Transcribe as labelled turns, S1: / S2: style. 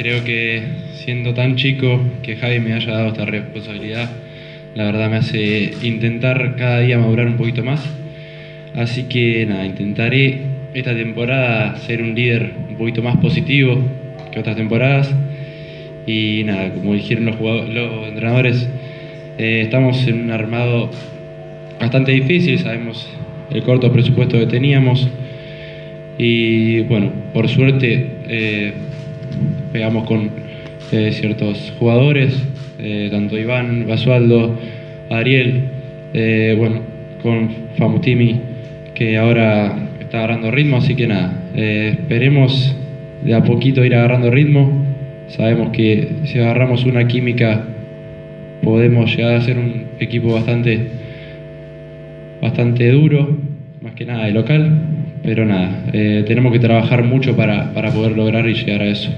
S1: creo que siendo tan chico que Javi me haya dado esta responsabilidad, la verdad me hace intentar cada día madurar un poquito más. Así que nada, intentaré esta temporada ser un líder un poquito más positivo que otras temporadas. Y nada, como dijeron los, entrenadores, eh, estamos en un armado bastante difícil, sabemos el corto presupuesto que teníamos. Y bueno, por suerte eh, pegamos con eh, ciertos jugadores, tanto Iván, Basualdo, Ariel, bueno, con Famutimi, que ahora está agarrando ritmo, así que nada, esperemos de a poquito ir agarrando ritmo. Sabemos que si agarramos una química podemos llegar a ser un equipo bastante, bastante duro, más que nada de local, pero nada, eh, tenemos que trabajar mucho para, para poder lograr y llegar a eso.